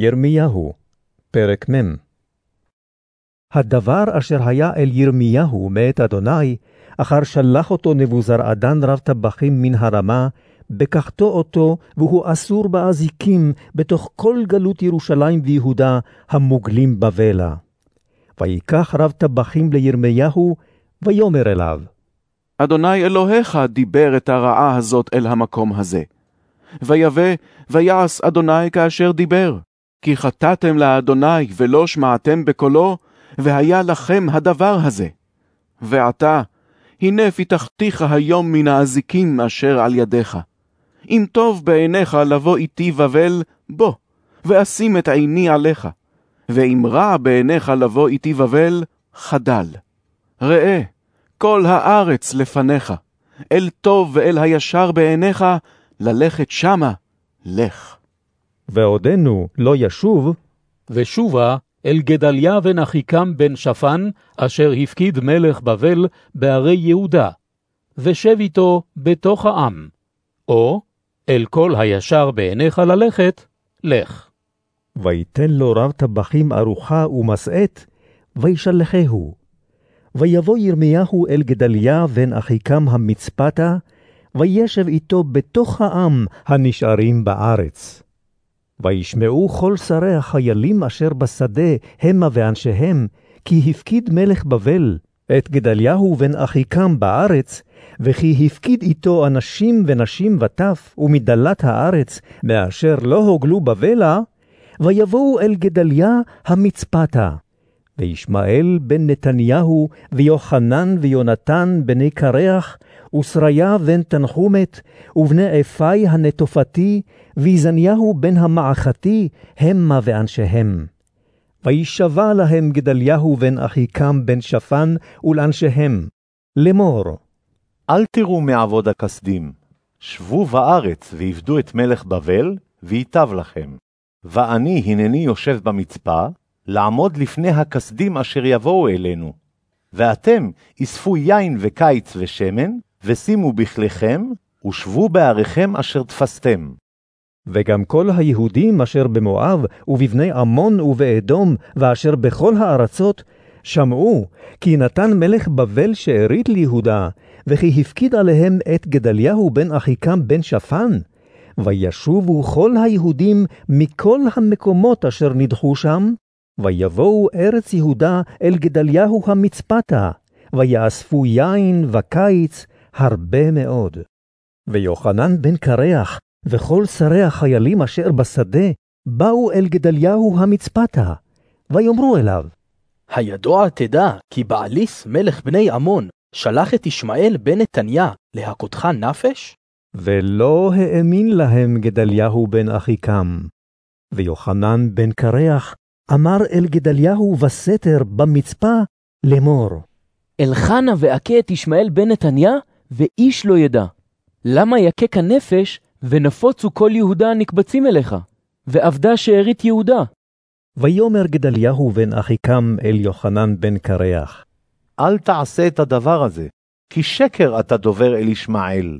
ירמיהו, פרק מ. הדבר אשר היה אל ירמיהו מאת אדוני, אחר שלח אותו נבוזרעדן רב טבחים מן הרמה, בקחתו אותו, והוא אסור באזיקים בתוך כל גלות ירושלים ויהודה, המוגלים בבלה. ויקח רב טבחים לירמיהו, ויאמר אליו, אדוני אלוהיך דיבר את הרעה הזאת אל המקום הזה. ויבא, ויעש אדוני כאשר דיבר. כי חטאתם לאדוני ולא שמעתם בקולו, והיה לכם הדבר הזה. ועתה, הנה פיתחתיך היום מן האזיקים אשר על ידיך. אם טוב בעיניך לבוא איתי בבל, בוא, ואשים את עיני עליך. ואם רע בעיניך לבוא איתי בבל, חדל. ראה, כל הארץ לפניך, אל טוב ואל הישר בעיניך, ללכת שמה, לך. ועודנו לא ישוב, ושובה אל גדליה בן אחיקם בן שפן, אשר הפקיד מלך בבל בערי יהודה, ושב איתו בתוך העם, או אל כל הישר בעיניך ללכת, לך. ויתן לו רב טבחים ארוחה ומסעת, וישלחהו. ויבוא ירמיהו אל גדליה בן אחיקם המצפתה, וישב איתו בתוך העם הנשארים בארץ. וישמעו כל שרי החיילים אשר בשדה, המה ואנשיהם, כי הפקיד מלך בבל את גדליהו בן אחיקם בארץ, וכי הפקיד איתו אנשים ונשים וטף, ומדלת הארץ, מאשר לא הוגלו בבלה, ויבואו אל גדליה המצפתה. וישמעאל בן נתניהו, ויוחנן ויונתן בני קרח, ושריה בן תנחומת, ובני אפי הנטופתי, ויזניהו בן המעכתי, המה ואנשיהם. וישבע להם גדליהו בן אחיקם בן שפן, ולאנשיהם, לאמור. אל תראו מעבוד הכסדים, שבו בארץ ועבדו את מלך בבל, וייטב לכם. ואני הנני יושב במצפה, לעמוד לפני הכסדים אשר יבואו אלינו. ואתם אספו יין וקיץ ושמן, ושימו בכליכם, ושבו בעריכם אשר תפסתם. וגם כל היהודים אשר במואב, ובבני עמון ובאדום, ואשר בכל הארצות, שמעו כי נתן מלך בבל שארית ליהודה, וכי הפקיד עליהם את גדליהו בן אחיקם בן שפן. וישובו כל היהודים מכל המקומות אשר נדחו שם, ויבואו ארץ יהודה אל גדליהו המצפתה, ויאספו יין וקיץ הרבה מאוד. ויוחנן בן קרח, וכל שרי החיילים אשר בשדה, באו אל גדליהו המצפתה, ויאמרו אליו, הידוע תדע כי בעליס מלך בני עמון שלח את ישמעאל בן נתניה להכותך נפש? ולא האמין להם גדליהו בן אחיקם. ויוחנן בן קרח אמר אל גדליהו בסתר במצפה לאמור. אלחנה ואכה את ישמעאל בן נתניה, ואיש לא ידע. למה יכך הנפש, ונפוצו כל יהודה הנקבצים אליך, ואבדה שארית יהודה. ויאמר גדליהו בן אחיקם אל יוחנן בן קרח. אל תעשה את הדבר הזה, כי שקר אתה דובר אל ישמעאל.